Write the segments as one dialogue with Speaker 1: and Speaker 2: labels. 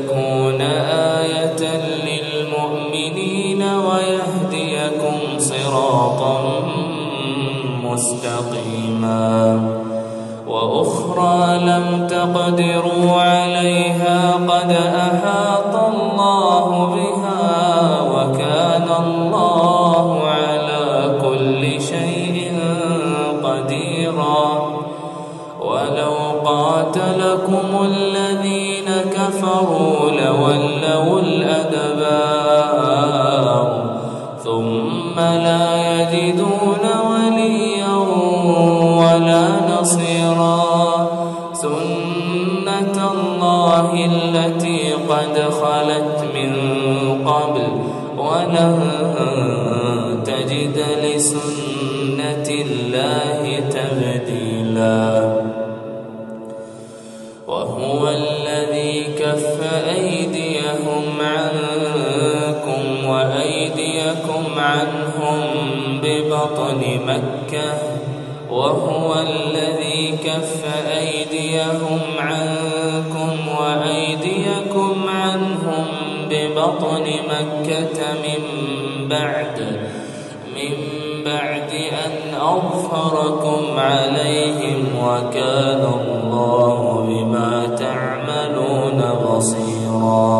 Speaker 1: لتكون آية للمؤمنين ويهديكم صراطا مستقيما وأخرى لم تقدروا عليها قد أحاط الله بها وكان الله على كل شيء قديرا ولو قاتلكم الذين كفروا لولوا الأدبار ثم لا يجدون وليا ولا نصيرا سنة الله التي قد خلت من قبل ولن تجد لسنة الله بطن مكة وهو الذي كف أيديهم عنكم وأيديكم عنهم ببطن مكة من بعد من بعد أن أظهركم عليهم وكان الله بما تعملون بصيراً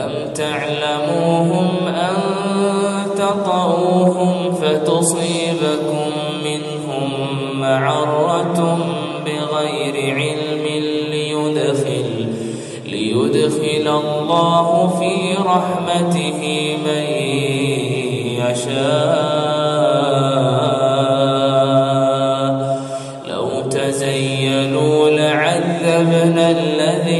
Speaker 1: لم تعلموهم أن تطعوهم فتصيبكم منهم معرة بغير علم ليدخل ليدخل الله في رحمته من يشاء لو تزينوا لعذبنا الذين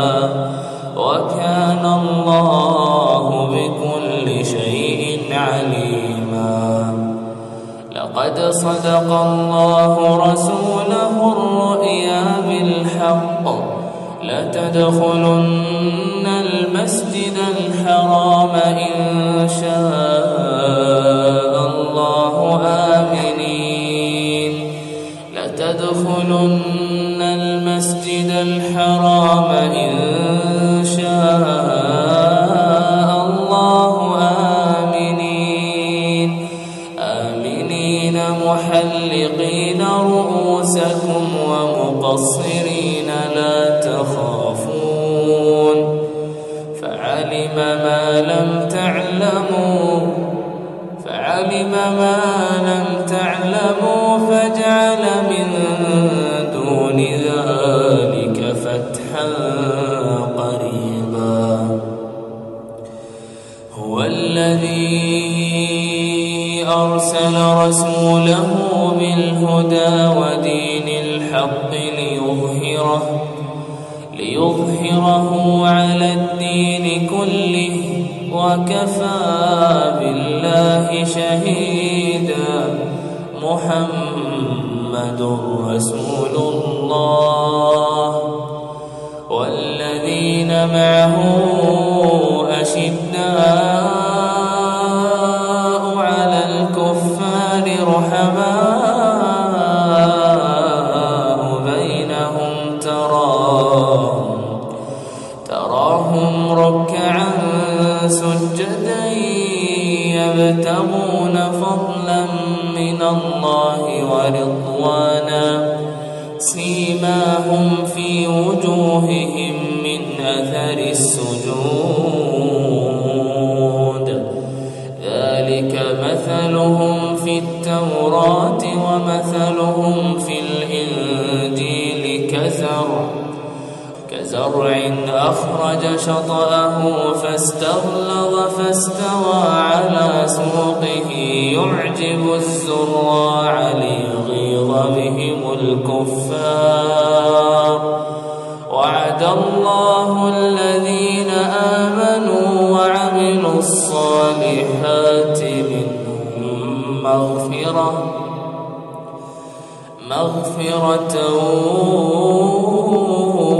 Speaker 1: قد صدق الله رسوله الرؤيا بالحق لتدخلن المسجد الحرام إن شاء الله آمنين لتدخلن المسجد الحرام إن مهطعين رؤوسكم ومقصرين لا تخافون فعلم ما لم تعلموا فعلم ما لم تعلموا فجعل من دون ذلك فتحا قريبا هو الذي أرسل رسوله بالهدى ودين الحق ليظهره ليظهره على الدين كله وكفى بالله شهيدا محمد رسول الله والذين معه وهم ركعا سجدا يبتغون فضلا من الله ورضوانا سيماهم في وجوههم من أثر السجود ذلك مثلهم في التوراة ومثلهم في الإنجيل كثر كزرع أخرج شطأه فاستغلظ فاستوى على سوقه يعجب الزراع ليغيظ بهم الكفار وعد الله الذين آمنوا وعملوا الصالحات منهم مغفرة مغفرة